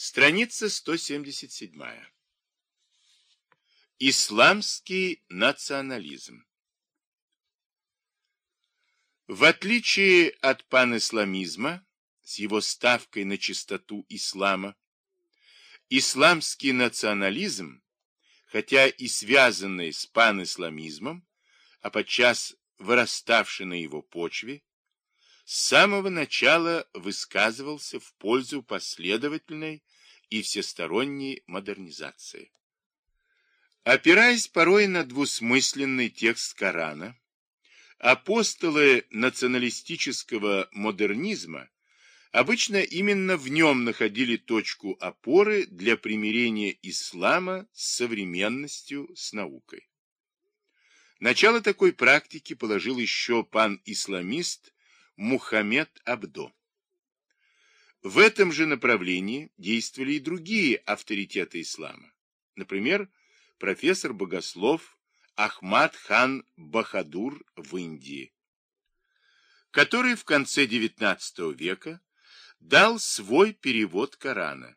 Страница 177. Исламский национализм. В отличие от панисламизма, с его ставкой на чистоту ислама, исламский национализм, хотя и связанный с панисламизмом, а подчас выраставший на его почве, с самого начала высказывался в пользу последовательной и всесторонней модернизации. Опираясь порой на двусмысленный текст Корана, апостолы националистического модернизма обычно именно в нем находили точку опоры для примирения ислама с современностью, с наукой. Начало такой практики положил еще пан-исламист Мухаммед Абдо. В этом же направлении действовали и другие авторитеты ислама. Например, профессор-богослов Ахмад хан Бахадур в Индии, который в конце XIX века дал свой перевод Корана,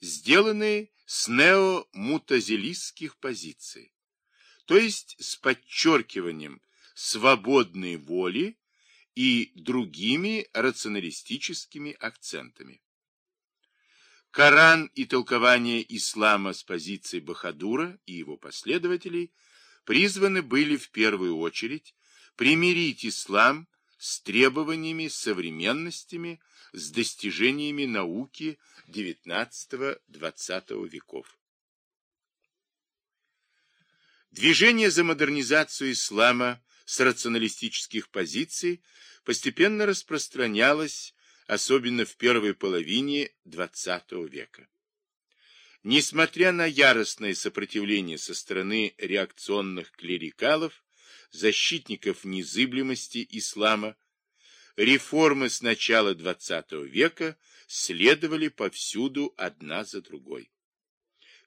сделанный с неомутазилистских позиций, то есть с подчеркиванием свободной воли и другими рационалистическими акцентами. Коран и толкование ислама с позиции Бахадура и его последователей призваны были в первую очередь примирить ислам с требованиями современностями, с достижениями науки XIX-XX веков. Движение за модернизацию ислама с рационалистических позиций постепенно распространялось, особенно в первой половине XX века. Несмотря на яростное сопротивление со стороны реакционных клерикалов, защитников незыблемости ислама, реформы с начала XX века следовали повсюду одна за другой.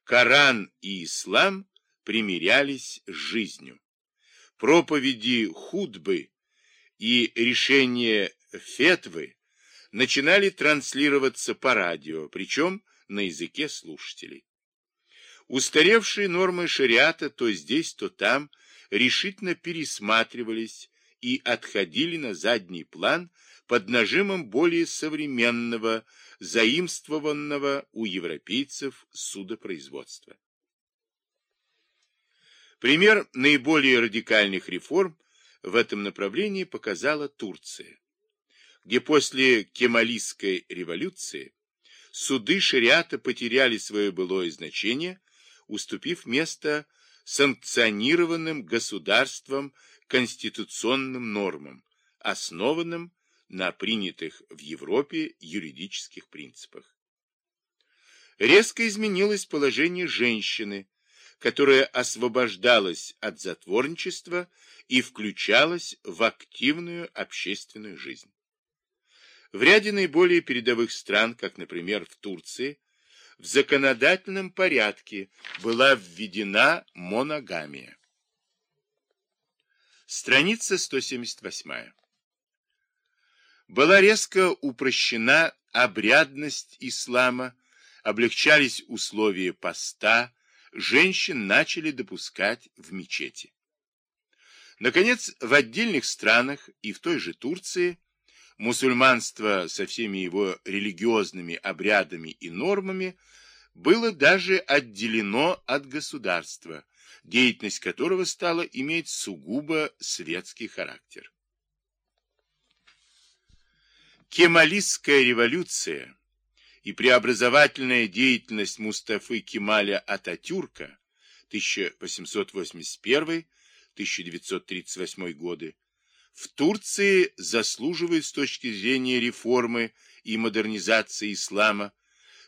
Коран и ислам примирялись с жизнью проповеди худбы и решения фетвы начинали транслироваться по радио, причем на языке слушателей. Устаревшие нормы шариата то здесь, то там решительно пересматривались и отходили на задний план под нажимом более современного, заимствованного у европейцев судопроизводства. Пример наиболее радикальных реформ в этом направлении показала Турция, где после Кемалистской революции суды шариата потеряли свое былое значение, уступив место санкционированным государством конституционным нормам, основанным на принятых в Европе юридических принципах. Резко изменилось положение женщины, которая освобождалась от затворничества и включалась в активную общественную жизнь. В ряде наиболее передовых стран, как, например, в Турции, в законодательном порядке была введена моногамия. Страница 178. Была резко упрощена обрядность ислама, облегчались условия поста, женщин начали допускать в мечети. Наконец, в отдельных странах и в той же Турции мусульманство со всеми его религиозными обрядами и нормами было даже отделено от государства, деятельность которого стала иметь сугубо светский характер. Кемалистская революция и преобразовательная деятельность Мустафы Кемаля Ататюрка 1881-1938 годы в Турции заслуживает с точки зрения реформы и модернизации ислама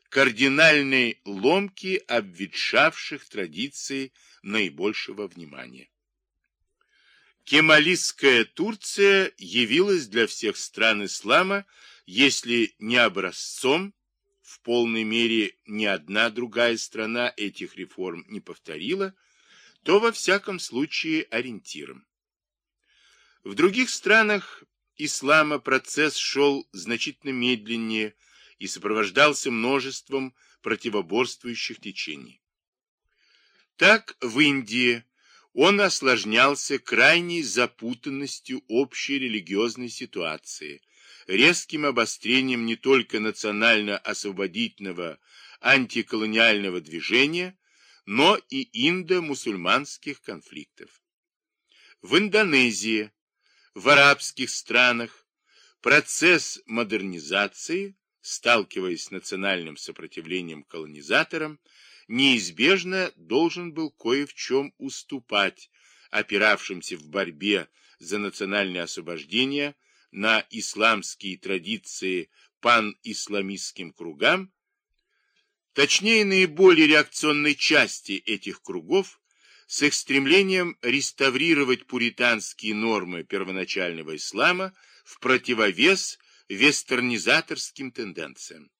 кардинальной ломки обветшавших традиций наибольшего внимания. Кемалистская Турция явилась для всех стран ислама, если не образцом, в полной мере ни одна другая страна этих реформ не повторила, то во всяком случае ориентиром. В других странах ислама процесс шел значительно медленнее и сопровождался множеством противоборствующих течений. Так в Индии он осложнялся крайней запутанностью общей религиозной ситуации, резким обострением не только национально-освободительного антиколониального движения, но и индо-мусульманских конфликтов. В Индонезии, в арабских странах процесс модернизации, сталкиваясь с национальным сопротивлением колонизаторам, неизбежно должен был кое в чем уступать опиравшимся в борьбе за национальное освобождение на исламские традиции пан-исламистским кругам, точнее наиболее реакционной части этих кругов, с их стремлением реставрировать пуританские нормы первоначального ислама в противовес вестернизаторским тенденциям.